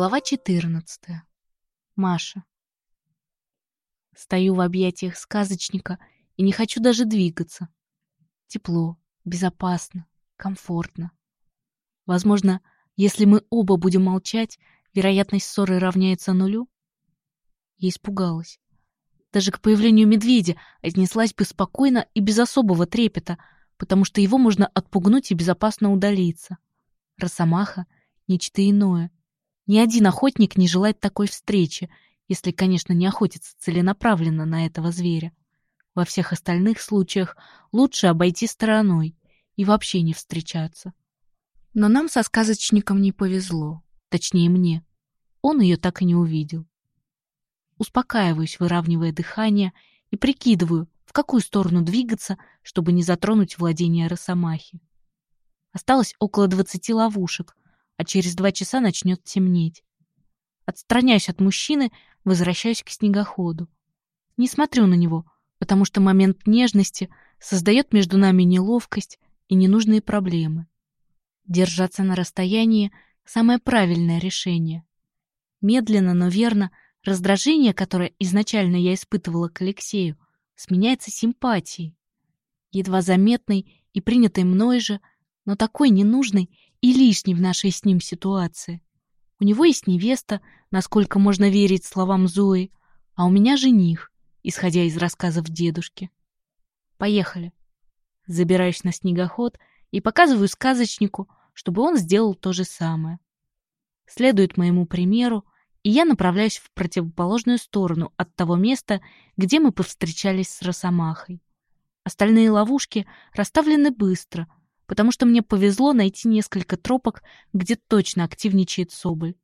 Глава 14. Маша. Стою в объятиях сказочника и не хочу даже двигаться. Тепло, безопасно, комфортно. Возможно, если мы оба будем молчать, вероятность ссоры равняется нулю? Я испугалась. Даже к появлению медведя отнеслась бы спокойно и без особого трепета, потому что его можно отпугнуть и безопасно удалиться. Росомаха — нечто иное. Ни один охотник не желает такой встречи, если, конечно, не охотится целенаправленно на этого зверя. Во всех остальных случаях лучше обойти стороной и вообще не встречаться. Но нам со сказочником не повезло, точнее мне. Он ее так и не увидел. Успокаиваюсь, выравнивая дыхание, и прикидываю, в какую сторону двигаться, чтобы не затронуть владение Росомахи. Осталось около двадцати ловушек, а через два часа начнет темнеть. Отстраняюсь от мужчины, возвращаюсь к снегоходу. Не смотрю на него, потому что момент нежности создает между нами неловкость и ненужные проблемы. Держаться на расстоянии — самое правильное решение. Медленно, но верно, раздражение, которое изначально я испытывала к Алексею, сменяется симпатией. Едва заметной и принятой мной же, но такой ненужной и лишней в нашей с ним ситуации. У него есть невеста, насколько можно верить словам Зои, а у меня жених, исходя из рассказов дедушки. Поехали. Забираюсь на снегоход и показываю сказочнику, чтобы он сделал то же самое. Следует моему примеру, и я направляюсь в противоположную сторону от того места, где мы повстречались с Росомахой. Остальные ловушки расставлены быстро, потому что мне повезло найти несколько тропок, где точно активничает Соболь.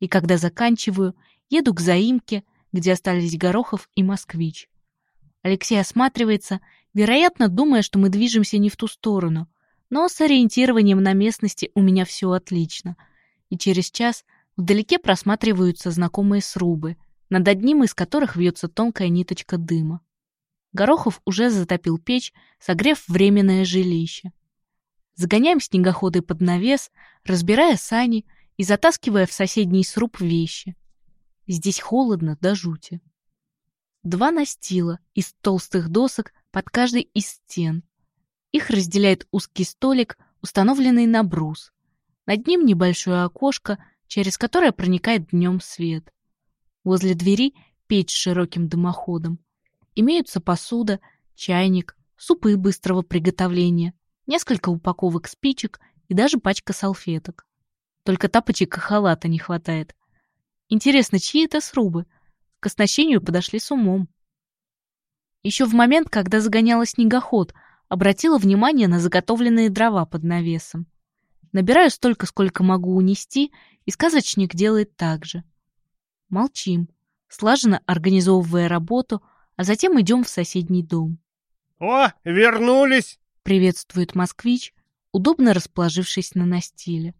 И когда заканчиваю, еду к заимке, где остались Горохов и Москвич. Алексей осматривается, вероятно, думая, что мы движемся не в ту сторону, но с ориентированием на местности у меня все отлично. И через час Вдалеке просматриваются знакомые срубы, над одним из которых вьется тонкая ниточка дыма. Горохов уже затопил печь, согрев временное жилище. Загоняем снегоходы под навес, разбирая сани и затаскивая в соседний сруб вещи. Здесь холодно до жути. Два настила из толстых досок под каждой из стен. Их разделяет узкий столик, установленный на брус. Над ним небольшое окошко, через которое проникает днем свет. Возле двери печь с широким дымоходом. Имеются посуда, чайник, супы быстрого приготовления, несколько упаковок спичек и даже пачка салфеток. Только тапочек и халата не хватает. Интересно, чьи это срубы? К оснащению подошли с умом. Еще в момент, когда загоняла снегоход, обратила внимание на заготовленные дрова под навесом. Набираю столько, сколько могу унести, и сказочник делает так же. Молчим, слаженно организовывая работу, а затем идем в соседний дом. «О, вернулись!» — приветствует москвич, удобно расположившись на настиле.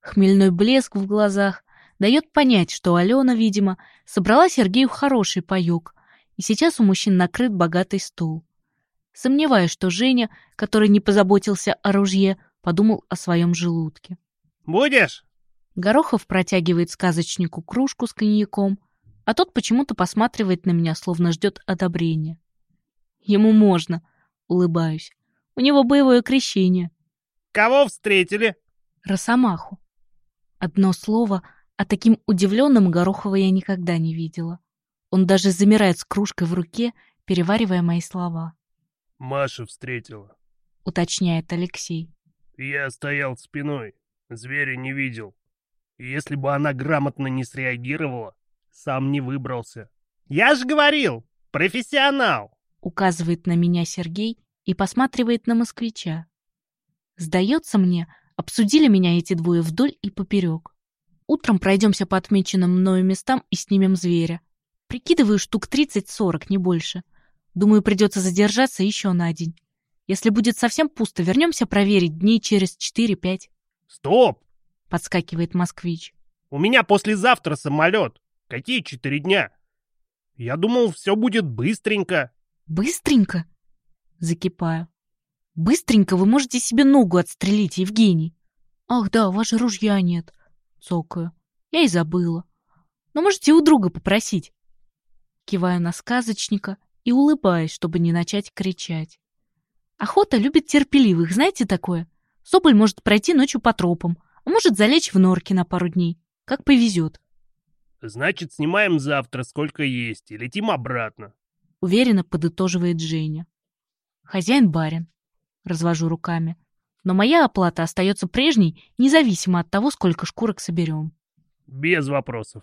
Хмельной блеск в глазах дает понять, что Алена, видимо, собрала Сергею хороший паёк, и сейчас у мужчин накрыт богатый стол. Сомневаюсь, что Женя, который не позаботился о ружье, подумал о своем желудке. «Будешь?» Горохов протягивает сказочнику кружку с коньяком, а тот почему-то посматривает на меня, словно ждет одобрения. Ему можно, улыбаюсь. У него боевое крещение. Кого встретили? Росомаху. Одно слово, а таким удивленным Горохова я никогда не видела. Он даже замирает с кружкой в руке, переваривая мои слова. Маша встретила, уточняет Алексей. Я стоял спиной, зверя не видел. Если бы она грамотно не среагировала, сам не выбрался. «Я же говорил! Профессионал!» Указывает на меня Сергей и посматривает на москвича. Сдается мне, обсудили меня эти двое вдоль и поперек. Утром пройдемся по отмеченным мною местам и снимем зверя. Прикидываю штук 30-40, не больше. Думаю, придется задержаться еще на день. Если будет совсем пусто, вернемся проверить дней через 4-5. Стоп! подскакивает москвич. «У меня послезавтра самолет. Какие четыре дня? Я думал, все будет быстренько». «Быстренько?» Закипаю. «Быстренько вы можете себе ногу отстрелить, Евгений». «Ах да, у вас же ружья нет». Цокаю. Я и забыла. Но можете у друга попросить. Киваю на сказочника и улыбаюсь, чтобы не начать кричать. Охота любит терпеливых, знаете такое? Соболь может пройти ночью по тропам, а может залечь в норке на пару дней. Как повезет. Значит, снимаем завтра сколько есть и летим обратно. Уверенно подытоживает Женя. Хозяин барин. Развожу руками. Но моя оплата остается прежней, независимо от того, сколько шкурок соберем. Без вопросов.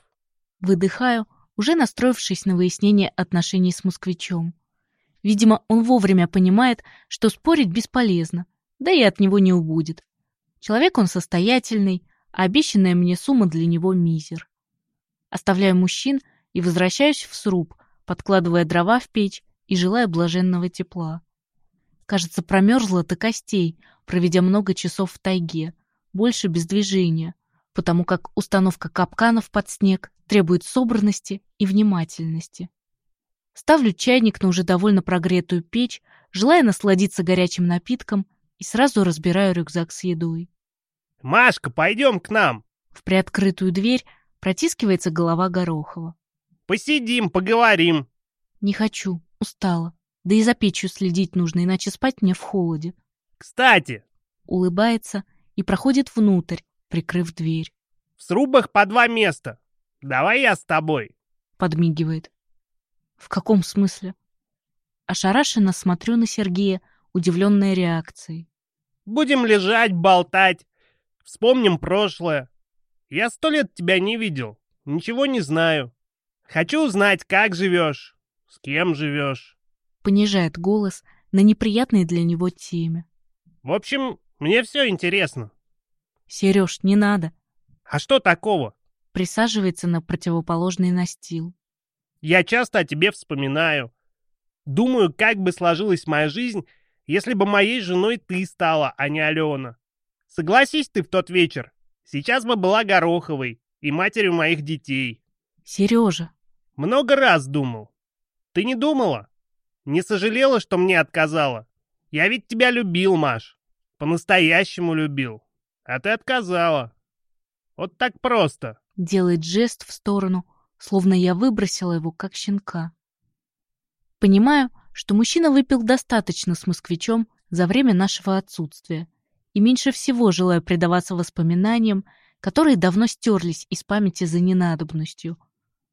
Выдыхаю, уже настроившись на выяснение отношений с москвичом. Видимо, он вовремя понимает, что спорить бесполезно, да и от него не убудет. Человек он состоятельный, а обещанная мне сумма для него мизер. Оставляю мужчин и возвращаюсь в сруб, подкладывая дрова в печь и желая блаженного тепла. Кажется, промерзла до костей, проведя много часов в тайге, больше без движения, потому как установка капканов под снег требует собранности и внимательности. Ставлю чайник на уже довольно прогретую печь, желая насладиться горячим напитком, и сразу разбираю рюкзак с едой. «Машка, пойдем к нам!» В приоткрытую дверь протискивается голова Горохова. «Посидим, поговорим!» «Не хочу, устала. Да и за печью следить нужно, иначе спать мне в холоде». «Кстати!» Улыбается и проходит внутрь, прикрыв дверь. «В срубах по два места. Давай я с тобой!» Подмигивает. «В каком смысле?» Ошарашенно смотрю на Сергея, удивленная реакцией. «Будем лежать, болтать. Вспомним прошлое. Я сто лет тебя не видел. Ничего не знаю. Хочу узнать, как живешь, с кем живешь». Понижает голос на неприятной для него теме. «В общем, мне все интересно». «Сереж, не надо». «А что такого?» Присаживается на противоположный настил. «Я часто о тебе вспоминаю. Думаю, как бы сложилась моя жизнь, если бы моей женой ты стала, а не Алена. Согласись ты в тот вечер, сейчас бы была Гороховой и матерью моих детей. Сережа. Много раз думал. Ты не думала? Не сожалела, что мне отказала? Я ведь тебя любил, Маш. По-настоящему любил. А ты отказала. Вот так просто. Делает жест в сторону, словно я выбросила его, как щенка. Понимаю, что мужчина выпил достаточно с москвичом за время нашего отсутствия, и меньше всего желаю предаваться воспоминаниям, которые давно стерлись из памяти за ненадобностью.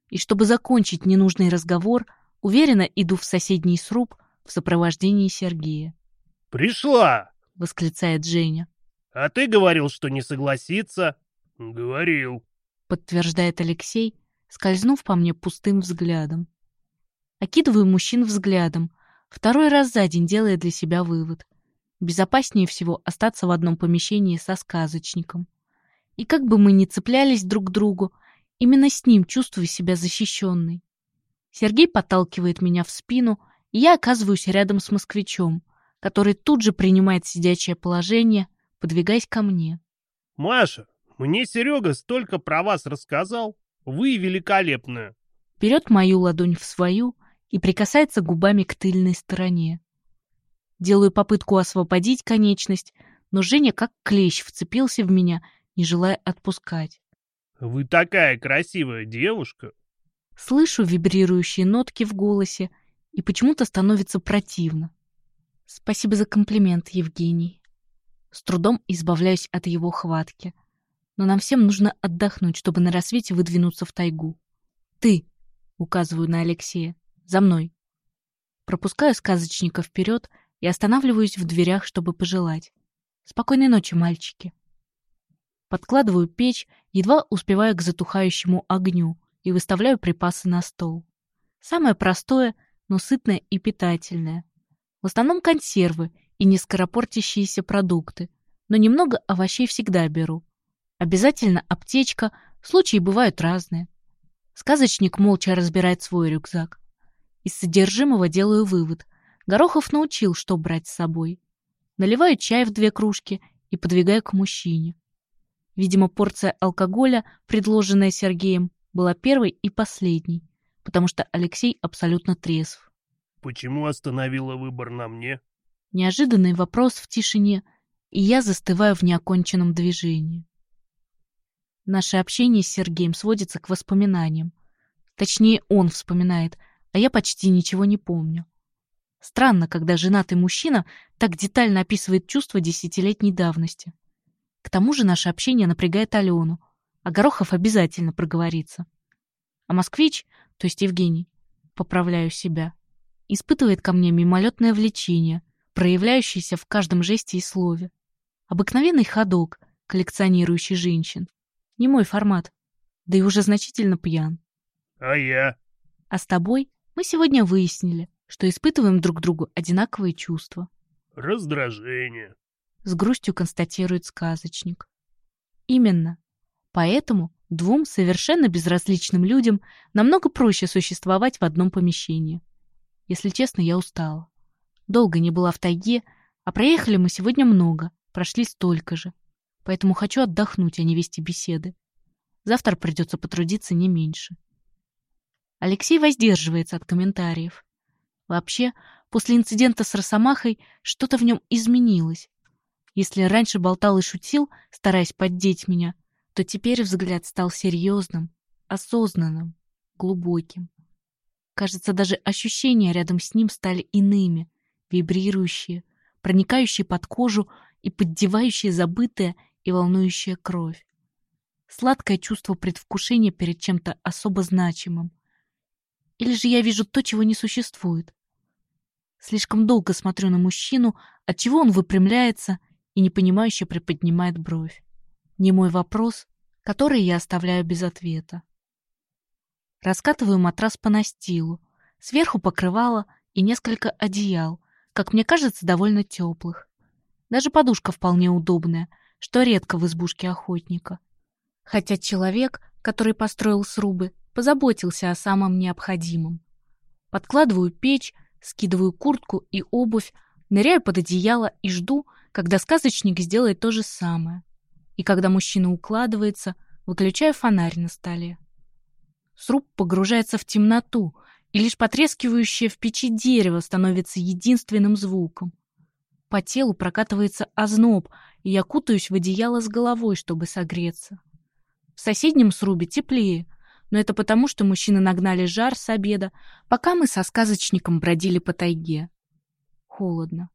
И чтобы закончить ненужный разговор, уверенно иду в соседний сруб в сопровождении Сергея. «Пришла!» — восклицает Женя. «А ты говорил, что не согласится?» «Говорил», — подтверждает Алексей, скользнув по мне пустым взглядом. Окидываю мужчин взглядом, второй раз за день делая для себя вывод. Безопаснее всего остаться в одном помещении со сказочником. И как бы мы ни цеплялись друг к другу, именно с ним чувствую себя защищенной. Сергей подталкивает меня в спину, и я оказываюсь рядом с москвичом, который тут же принимает сидячее положение, подвигаясь ко мне. «Маша, мне Серега столько про вас рассказал. Вы великолепная!» Берет мою ладонь в свою и прикасается губами к тыльной стороне. Делаю попытку освободить конечность, но Женя как клещ вцепился в меня, не желая отпускать. «Вы такая красивая девушка!» Слышу вибрирующие нотки в голосе, и почему-то становится противно. Спасибо за комплимент, Евгений. С трудом избавляюсь от его хватки. Но нам всем нужно отдохнуть, чтобы на рассвете выдвинуться в тайгу. Ты, указываю на Алексея, за мной. Пропускаю сказочника вперед и останавливаюсь в дверях, чтобы пожелать. Спокойной ночи, мальчики. Подкладываю печь, едва успеваю к затухающему огню и выставляю припасы на стол. Самое простое, но сытное и питательное. В основном консервы и нескоропортящиеся продукты, но немного овощей всегда беру. Обязательно аптечка, случаи бывают разные. Сказочник молча разбирает свой рюкзак. Из содержимого делаю вывод. Горохов научил, что брать с собой. Наливаю чай в две кружки и подвигаю к мужчине. Видимо, порция алкоголя, предложенная Сергеем, была первой и последней, потому что Алексей абсолютно трезв. «Почему остановила выбор на мне?» Неожиданный вопрос в тишине, и я застываю в неоконченном движении. Наше общение с Сергеем сводится к воспоминаниям. Точнее, он вспоминает, а я почти ничего не помню. Странно, когда женатый мужчина так детально описывает чувства десятилетней давности. К тому же наше общение напрягает Алену, а Горохов обязательно проговорится. А москвич, то есть Евгений, поправляю себя, испытывает ко мне мимолетное влечение, проявляющееся в каждом жесте и слове. Обыкновенный ходок, коллекционирующий женщин. Не мой формат, да и уже значительно пьян. А я? А с тобой мы сегодня выяснили, что испытываем друг другу одинаковые чувства. Раздражение. С грустью констатирует сказочник. Именно. Поэтому двум совершенно безразличным людям намного проще существовать в одном помещении. Если честно, я устала. Долго не была в тайге, а проехали мы сегодня много, прошли столько же. Поэтому хочу отдохнуть, а не вести беседы. Завтра придется потрудиться не меньше. Алексей воздерживается от комментариев. Вообще, после инцидента с Росомахой что-то в нем изменилось. Если раньше болтал и шутил, стараясь поддеть меня, то теперь взгляд стал серьезным, осознанным, глубоким. Кажется, даже ощущения рядом с ним стали иными, вибрирующие, проникающие под кожу и поддевающие забытое и волнующая кровь. Сладкое чувство предвкушения перед чем-то особо значимым. Или же я вижу то, чего не существует. Слишком долго смотрю на мужчину, отчего он выпрямляется и непонимающе приподнимает бровь. Не мой вопрос, который я оставляю без ответа. Раскатываю матрас по настилу, сверху покрывало и несколько одеял, как мне кажется, довольно теплых. Даже подушка вполне удобная, что редко в избушке охотника. Хотя человек, который построил срубы, позаботился о самом необходимом. Подкладываю печь, скидываю куртку и обувь, ныряю под одеяло и жду, когда сказочник сделает то же самое. И когда мужчина укладывается, выключаю фонарь на столе. Сруб погружается в темноту, и лишь потрескивающее в печи дерево становится единственным звуком. По телу прокатывается озноб, и я кутаюсь в одеяло с головой, чтобы согреться. В соседнем срубе теплее, но это потому, что мужчины нагнали жар с обеда, пока мы со сказочником бродили по тайге. Холодно.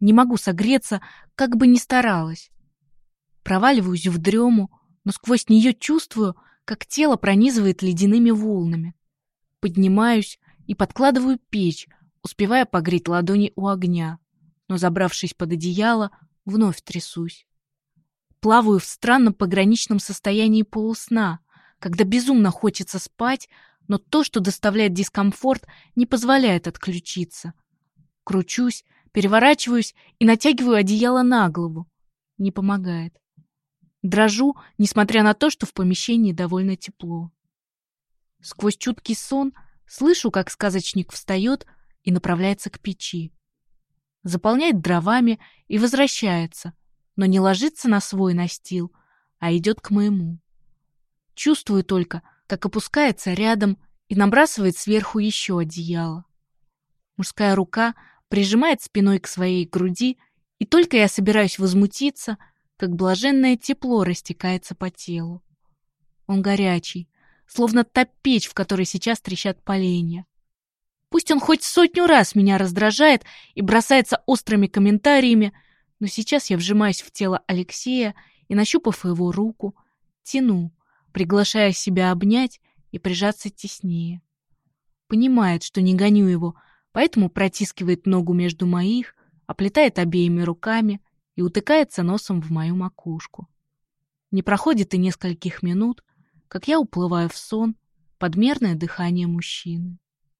Не могу согреться, как бы ни старалась. Проваливаюсь в дрему, но сквозь нее чувствую, как тело пронизывает ледяными волнами. Поднимаюсь и подкладываю печь, успевая погреть ладони у огня, но, забравшись под одеяло, вновь трясусь. Плаваю в странном пограничном состоянии полусна, когда безумно хочется спать, но то, что доставляет дискомфорт, не позволяет отключиться. Кручусь, переворачиваюсь и натягиваю одеяло на голову. Не помогает. Дрожу, несмотря на то, что в помещении довольно тепло. Сквозь чуткий сон слышу, как сказочник встает и направляется к печи. Заполняет дровами и возвращается, но не ложится на свой настил, а идет к моему. Чувствую только, как опускается рядом и набрасывает сверху еще одеяло. Мужская рука прижимает спиной к своей груди, и только я собираюсь возмутиться, как блаженное тепло растекается по телу. Он горячий, словно та печь, в которой сейчас трещат поленья. Пусть он хоть сотню раз меня раздражает и бросается острыми комментариями, но сейчас я вжимаюсь в тело Алексея и, нащупав его руку, тяну, приглашая себя обнять и прижаться теснее. Понимает, что не гоню его, поэтому протискивает ногу между моих, оплетает обеими руками и утыкается носом в мою макушку. Не проходит и нескольких минут, как я уплываю в сон под мерное дыхание мужчины.